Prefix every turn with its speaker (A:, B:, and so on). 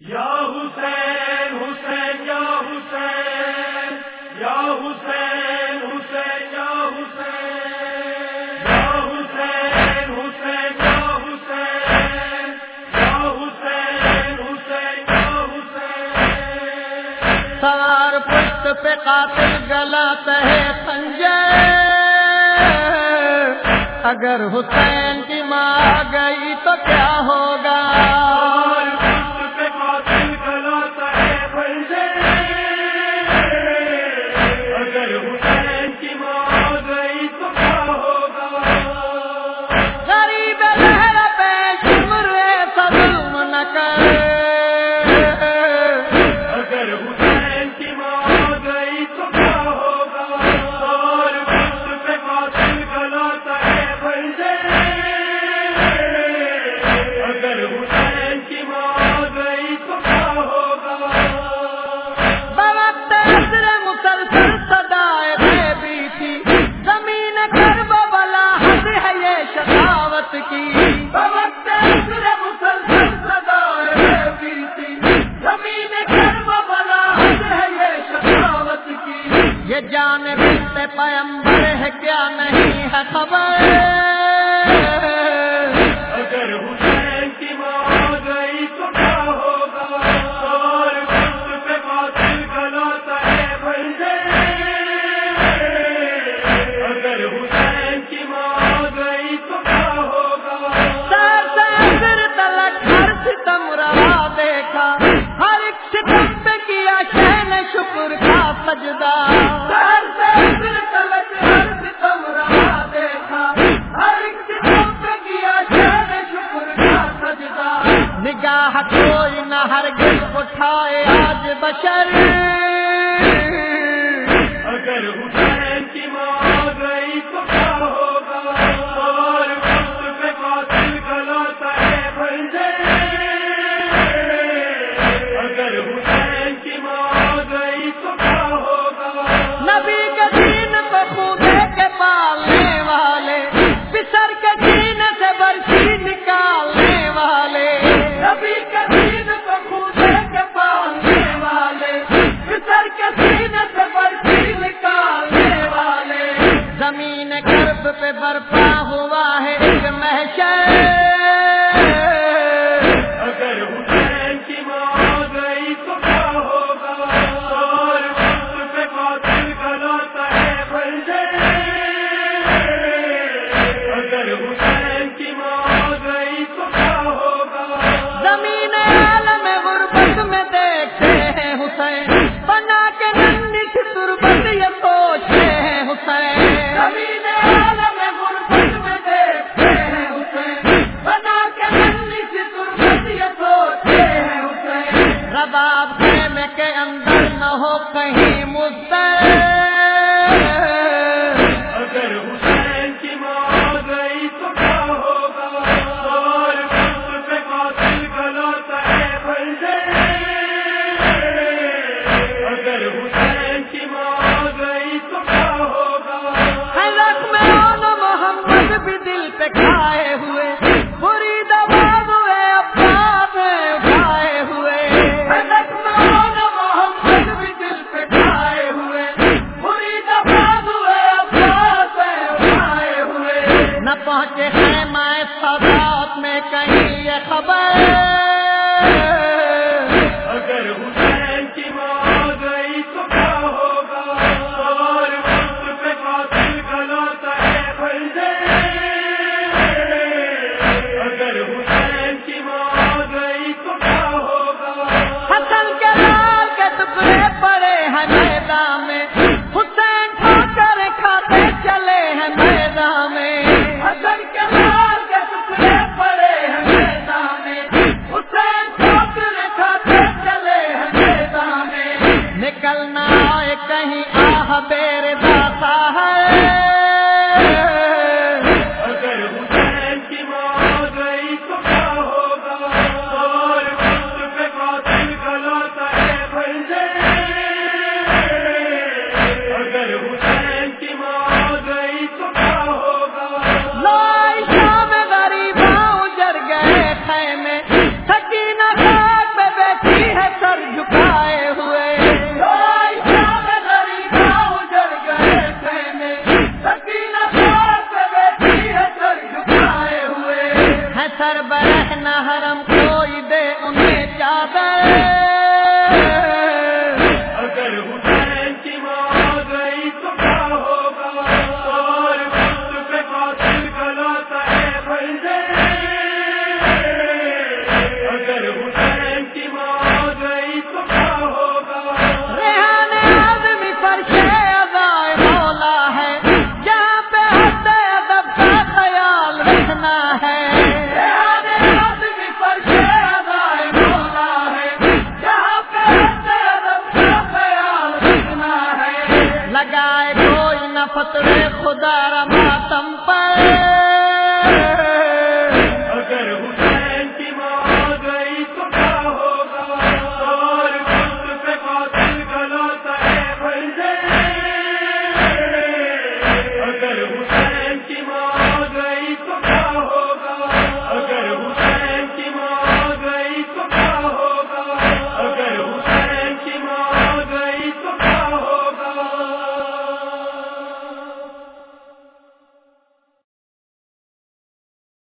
A: یا حسین حسین، یا حسین یا حسین حسین، یا حسین یا حسین حسین، یا حسین یا حسین حسین، یا حسین۔
B: سار پشت پہ قاتل گلا ہے سنجے۔ اگر حسین کی ماں گئی تو کیا ہوگا؟
A: کیا
B: نہیں ہے خبر؟
A: اگر حسین کی ماں گئی تو کیا ہوگا؟ اور ہے اگر حسین کی ماں گئی تو کیا ہوگا؟
B: سر سر تلک ہر ستم دیکھا۔ ہر ایک ستم پہ کیا شکر کا سجدہ۔ اٹھائے آج بشر۔
A: اگر اٹھائے پہ
B: برپا ہوا ہے ایک محشر ہو کہیں مستر
A: اگر حسین کی گئی اگر حسین کی گئی تو
B: بھی دل کھائے ہوئے اللہ کے لگائے کوئی نفت فتح خدا رماتم پر۔
A: اگر